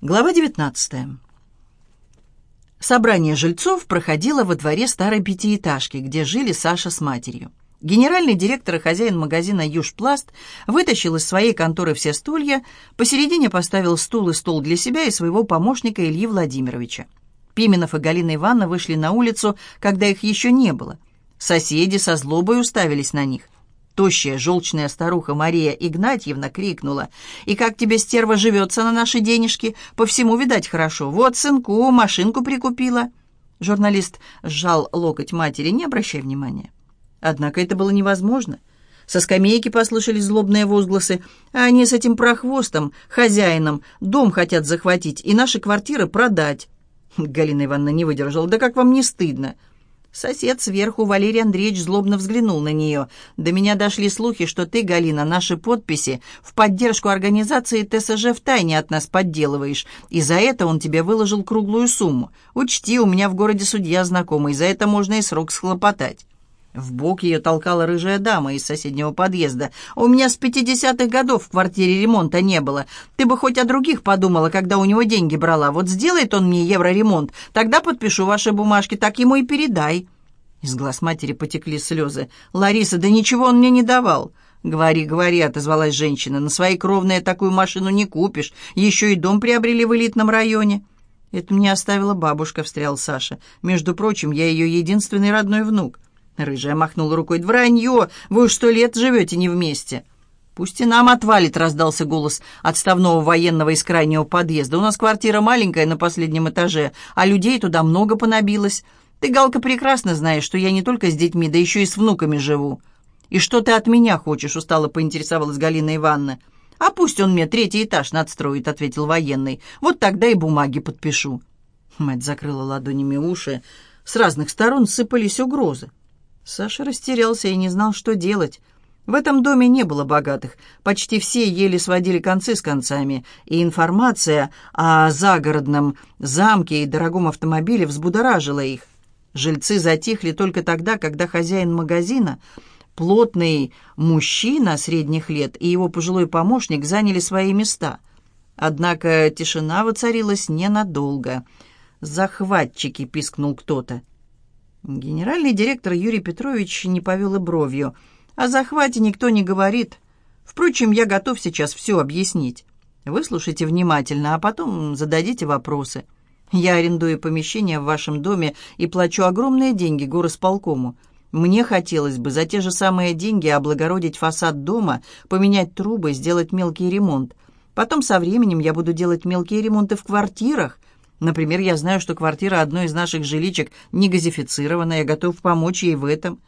Глава 19. Собрание жильцов проходило во дворе старой пятиэтажки, где жили Саша с матерью. Генеральный директор и хозяин магазина «Южпласт» вытащил из своей конторы все стулья, посередине поставил стул и стол для себя и своего помощника Ильи Владимировича. Пименов и Галина Ивановна вышли на улицу, когда их еще не было. Соседи со злобой уставились на них. Тощая, желчная старуха Мария Игнатьевна крикнула. «И как тебе, стерва, живется на наши денежки? По всему, видать, хорошо. Вот, сынку, машинку прикупила». Журналист сжал локоть матери, не обращай внимания. Однако это было невозможно. Со скамейки послышались злобные возгласы. А они с этим прохвостом, хозяином, дом хотят захватить и наши квартиры продать. Галина Ивановна не выдержала. «Да как вам не стыдно?» Сосед сверху, Валерий Андреевич, злобно взглянул на нее. «До меня дошли слухи, что ты, Галина, наши подписи в поддержку организации ТСЖ в тайне от нас подделываешь, и за это он тебе выложил круглую сумму. Учти, у меня в городе судья знакомый, за это можно и срок схлопотать». В бок ее толкала рыжая дама из соседнего подъезда. «У меня с пятидесятых годов в квартире ремонта не было. Ты бы хоть о других подумала, когда у него деньги брала. Вот сделает он мне евроремонт, тогда подпишу ваши бумажки, так ему и передай». Из глаз матери потекли слезы. «Лариса, да ничего он мне не давал». «Говори, говори», — отозвалась женщина. «На своей кровные такую машину не купишь. Еще и дом приобрели в элитном районе». «Это мне оставила бабушка», — встрял Саша. «Между прочим, я ее единственный родной внук». Рыжая махнула рукой. «Вранье! Вы уж сто лет живете не вместе!» «Пусть и нам отвалит», — раздался голос отставного военного из крайнего подъезда. «У нас квартира маленькая на последнем этаже, а людей туда много понабилось. Ты, Галка, прекрасно знаешь, что я не только с детьми, да еще и с внуками живу». «И что ты от меня хочешь?» — устало поинтересовалась Галина Ивановна. «А пусть он мне третий этаж надстроит», — ответил военный. «Вот тогда и бумаги подпишу». Мать закрыла ладонями уши. С разных сторон сыпались угрозы. Саша растерялся и не знал, что делать. В этом доме не было богатых. Почти все еле сводили концы с концами, и информация о загородном замке и дорогом автомобиле взбудоражила их. Жильцы затихли только тогда, когда хозяин магазина, плотный мужчина средних лет и его пожилой помощник заняли свои места. Однако тишина воцарилась ненадолго. «Захватчики!» — пискнул кто-то. Генеральный директор Юрий Петрович не повел и бровью. О захвате никто не говорит. Впрочем, я готов сейчас все объяснить. Выслушайте внимательно, а потом зададите вопросы. Я арендую помещение в вашем доме и плачу огромные деньги горосполкому. Мне хотелось бы за те же самые деньги облагородить фасад дома, поменять трубы, сделать мелкий ремонт. Потом со временем я буду делать мелкие ремонты в квартирах, Например, я знаю, что квартира одной из наших жиличек не газифицирована, я готов помочь ей в этом.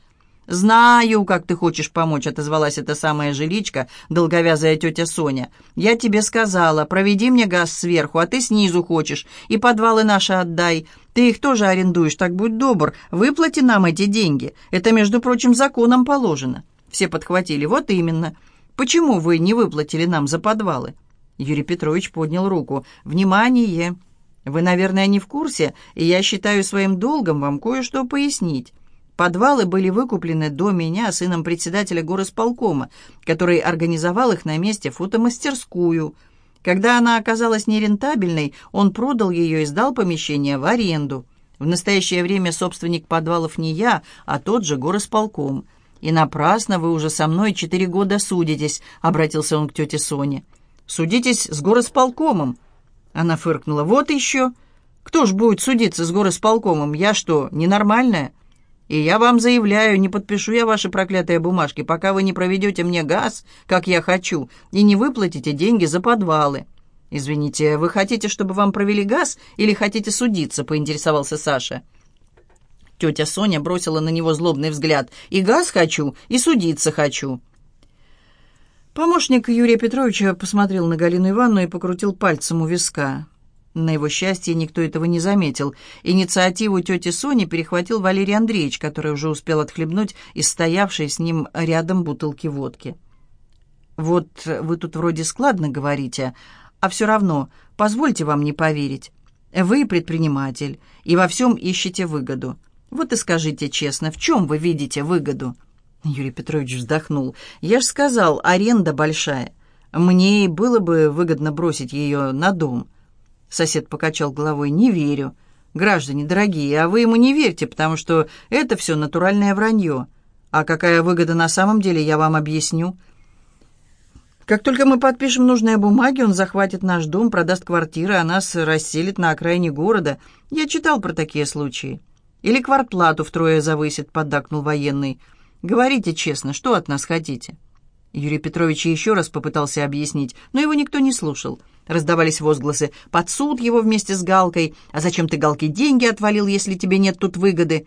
«Знаю, как ты хочешь помочь», — отозвалась эта самая жиличка, долговязая тетя Соня. «Я тебе сказала, проведи мне газ сверху, а ты снизу хочешь, и подвалы наши отдай. Ты их тоже арендуешь, так будь добр, выплати нам эти деньги. Это, между прочим, законом положено». Все подхватили. «Вот именно. Почему вы не выплатили нам за подвалы?» Юрий Петрович поднял руку. «Внимание!» Вы, наверное, не в курсе, и я считаю своим долгом вам кое-что пояснить. Подвалы были выкуплены до меня сыном председателя горосполкома, который организовал их на месте фотомастерскую. Когда она оказалась нерентабельной, он продал ее и сдал помещение в аренду. В настоящее время собственник подвалов не я, а тот же горосполком. «И напрасно вы уже со мной четыре года судитесь», — обратился он к тете Соне. «Судитесь с горосполкомом». Она фыркнула. «Вот еще! Кто ж будет судиться с горосполкомом? Я что, ненормальная? И я вам заявляю, не подпишу я ваши проклятые бумажки, пока вы не проведете мне газ, как я хочу, и не выплатите деньги за подвалы». «Извините, вы хотите, чтобы вам провели газ или хотите судиться?» — поинтересовался Саша. Тетя Соня бросила на него злобный взгляд. «И газ хочу, и судиться хочу». Помощник Юрия Петровича посмотрел на Галину Ивановну и покрутил пальцем у виска. На его счастье никто этого не заметил. Инициативу тети Сони перехватил Валерий Андреевич, который уже успел отхлебнуть из стоявшей с ним рядом бутылки водки. «Вот вы тут вроде складно говорите, а все равно, позвольте вам не поверить. Вы предприниматель и во всем ищете выгоду. Вот и скажите честно, в чем вы видите выгоду?» Юрий Петрович вздохнул. «Я ж сказал, аренда большая. Мне и было бы выгодно бросить ее на дом. Сосед покачал головой. «Не верю. Граждане дорогие, а вы ему не верьте, потому что это все натуральное вранье. А какая выгода на самом деле, я вам объясню. Как только мы подпишем нужные бумаги, он захватит наш дом, продаст квартиры, а нас расселит на окраине города. Я читал про такие случаи. Или квартплату втрое завысит, поддакнул военный. Говорите честно, что от нас хотите?» Юрий Петрович еще раз попытался объяснить, но его никто не слушал. Раздавались возгласы «Под суд его вместе с Галкой! А зачем ты Галке деньги отвалил, если тебе нет тут выгоды?»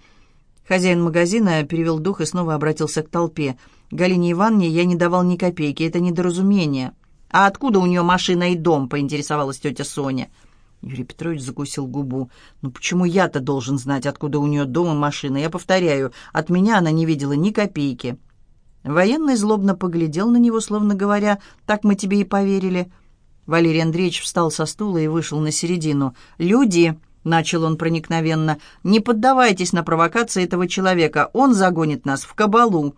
Хозяин магазина перевел дух и снова обратился к толпе. «Галине Ивановне я не давал ни копейки, это недоразумение». «А откуда у нее машина и дом?» — поинтересовалась тетя Соня. Юрий Петрович закусил губу. «Ну почему я-то должен знать, откуда у нее дом и машина? Я повторяю, от меня она не видела ни копейки». Военный злобно поглядел на него, словно говоря, «Так мы тебе и поверили». Валерий Андреевич встал со стула и вышел на середину. «Люди!» — начал он проникновенно. «Не поддавайтесь на провокации этого человека. Он загонит нас в кабалу».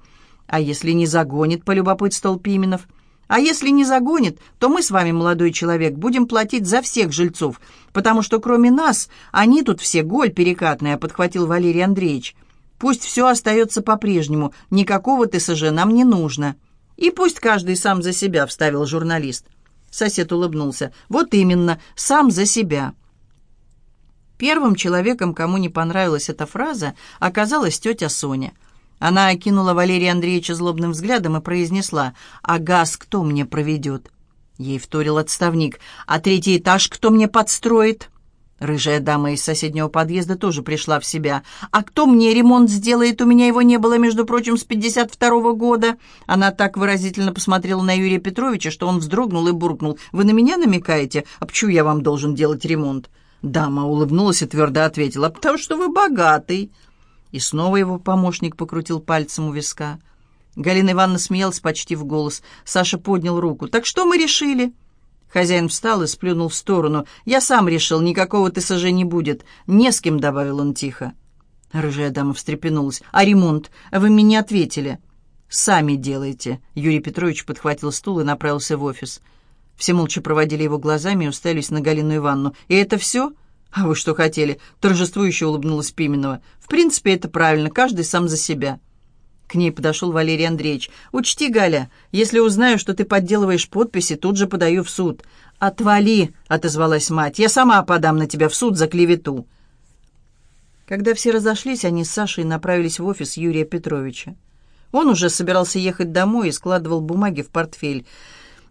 «А если не загонит?» — полюбопытствовал Пименов. «А если не загонит, то мы с вами, молодой человек, будем платить за всех жильцов, потому что кроме нас они тут все голь перекатная», — подхватил Валерий Андреевич. Пусть все остается по-прежнему, никакого ТСЖ нам не нужно. И пусть каждый сам за себя, вставил журналист. Сосед улыбнулся. Вот именно, сам за себя. Первым человеком, кому не понравилась эта фраза, оказалась тетя Соня. Она окинула Валерия Андреевича злобным взглядом и произнесла, «А газ кто мне проведет?» Ей вторил отставник, «А третий этаж кто мне подстроит?» Рыжая дама из соседнего подъезда тоже пришла в себя. «А кто мне ремонт сделает? У меня его не было, между прочим, с 52-го года». Она так выразительно посмотрела на Юрия Петровича, что он вздрогнул и буркнул. «Вы на меня намекаете? А почему я вам должен делать ремонт?» Дама улыбнулась и твердо ответила. «Потому что вы богатый». И снова его помощник покрутил пальцем у виска. Галина Ивановна смеялась почти в голос. Саша поднял руку. «Так что мы решили?» Хозяин встал и сплюнул в сторону. «Я сам решил, никакого ТСЖ не будет. Не с кем», — добавил он тихо. Рыжая дама встрепенулась. «А ремонт? Вы мне не ответили». «Сами делайте». Юрий Петрович подхватил стул и направился в офис. Все молча проводили его глазами и уставились на Галину Ивановну. «И это все?» «А вы что хотели?» Торжествующе улыбнулась Пименова. «В принципе, это правильно. Каждый сам за себя». К ней подошел Валерий Андреевич. «Учти, Галя, если узнаю, что ты подделываешь подписи, тут же подаю в суд». «Отвали!» — отозвалась мать. «Я сама подам на тебя в суд за клевету». Когда все разошлись, они с Сашей направились в офис Юрия Петровича. Он уже собирался ехать домой и складывал бумаги в портфель.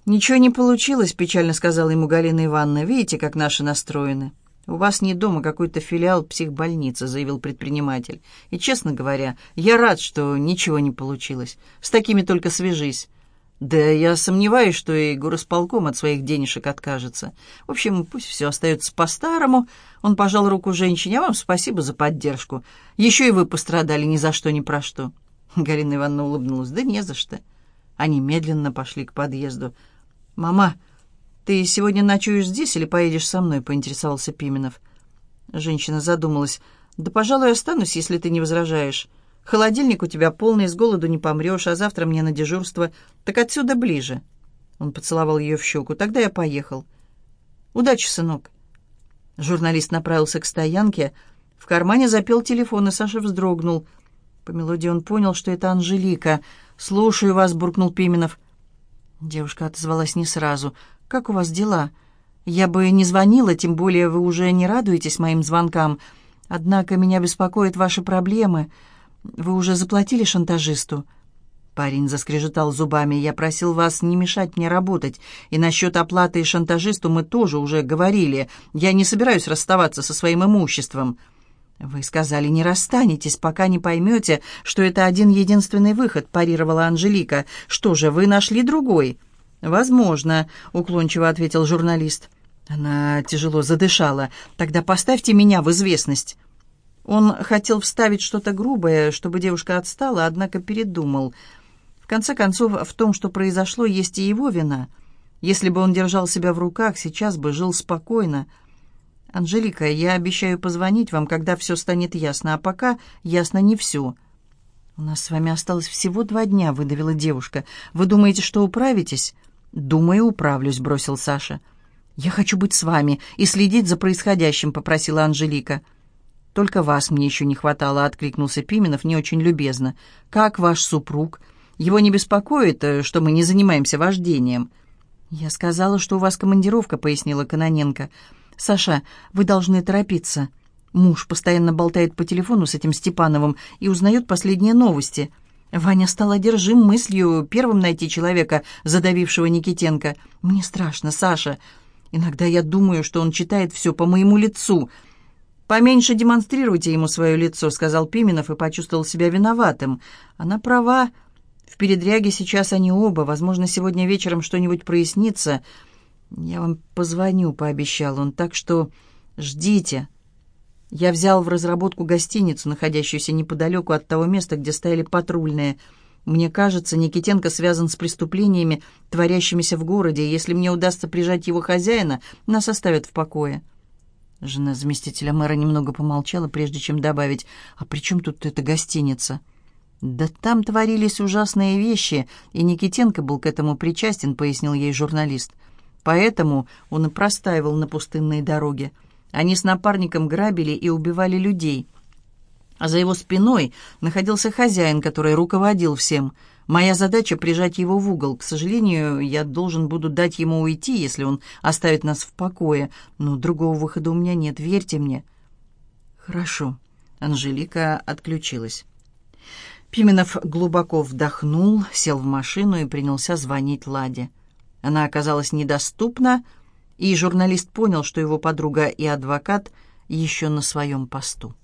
«Ничего не получилось», — печально сказала ему Галина Ивановна. «Видите, как наши настроены». «У вас не дома какой-то филиал психбольницы», — заявил предприниматель. «И, честно говоря, я рад, что ничего не получилось. С такими только свяжись». «Да я сомневаюсь, что и горосполком от своих денежек откажется. В общем, пусть все остается по-старому». Он пожал руку женщине. «А вам спасибо за поддержку. Еще и вы пострадали ни за что, ни про что». Галина Ивановна улыбнулась. «Да не за что». Они медленно пошли к подъезду. «Мама...» «Ты сегодня ночуешь здесь или поедешь со мной?» — поинтересовался Пименов. Женщина задумалась. «Да, пожалуй, останусь, если ты не возражаешь. Холодильник у тебя полный, с голоду не помрешь, а завтра мне на дежурство. Так отсюда ближе». Он поцеловал ее в щеку. «Тогда я поехал». «Удачи, сынок». Журналист направился к стоянке. В кармане запел телефон, и Саша вздрогнул. По мелодии он понял, что это Анжелика. «Слушаю вас», — буркнул Пименов. Девушка отозвалась не сразу. Как у вас дела? Я бы не звонила, тем более вы уже не радуетесь моим звонкам. Однако меня беспокоят ваши проблемы. Вы уже заплатили шантажисту?» Парень заскрежетал зубами. «Я просил вас не мешать мне работать. И насчет оплаты и шантажисту мы тоже уже говорили. Я не собираюсь расставаться со своим имуществом». «Вы сказали, не расстанетесь, пока не поймете, что это один единственный выход», парировала Анжелика. «Что же, вы нашли другой?» «Возможно», — уклончиво ответил журналист. Она тяжело задышала. «Тогда поставьте меня в известность». Он хотел вставить что-то грубое, чтобы девушка отстала, однако передумал. В конце концов, в том, что произошло, есть и его вина. Если бы он держал себя в руках, сейчас бы жил спокойно. «Анжелика, я обещаю позвонить вам, когда все станет ясно, а пока ясно не все». «У нас с вами осталось всего два дня», — выдавила девушка. «Вы думаете, что управитесь?» «Думаю, управлюсь», — бросил Саша. «Я хочу быть с вами и следить за происходящим», — попросила Анжелика. «Только вас мне еще не хватало», — откликнулся Пименов не очень любезно. «Как ваш супруг? Его не беспокоит, э, что мы не занимаемся вождением?» «Я сказала, что у вас командировка», — пояснила Каноненко. «Саша, вы должны торопиться. Муж постоянно болтает по телефону с этим Степановым и узнает последние новости». Ваня стал одержим мыслью первым найти человека, задавившего Никитенко. «Мне страшно, Саша. Иногда я думаю, что он читает все по моему лицу». «Поменьше демонстрируйте ему свое лицо», — сказал Пименов и почувствовал себя виноватым. «Она права. В передряге сейчас они оба. Возможно, сегодня вечером что-нибудь прояснится. Я вам позвоню», — пообещал он, — «так что ждите». Я взял в разработку гостиницу, находящуюся неподалеку от того места, где стояли патрульные. Мне кажется, Никитенко связан с преступлениями, творящимися в городе, и если мне удастся прижать его хозяина, нас оставят в покое». Жена заместителя мэра немного помолчала, прежде чем добавить, «А при чем тут эта гостиница?» «Да там творились ужасные вещи, и Никитенко был к этому причастен», — пояснил ей журналист. «Поэтому он и простаивал на пустынной дороге. Они с напарником грабили и убивали людей. А за его спиной находился хозяин, который руководил всем. Моя задача — прижать его в угол. К сожалению, я должен буду дать ему уйти, если он оставит нас в покое. Но другого выхода у меня нет, верьте мне». «Хорошо». Анжелика отключилась. Пименов глубоко вдохнул, сел в машину и принялся звонить Ладе. Она оказалась недоступна, и журналист понял, что его подруга и адвокат еще на своем посту.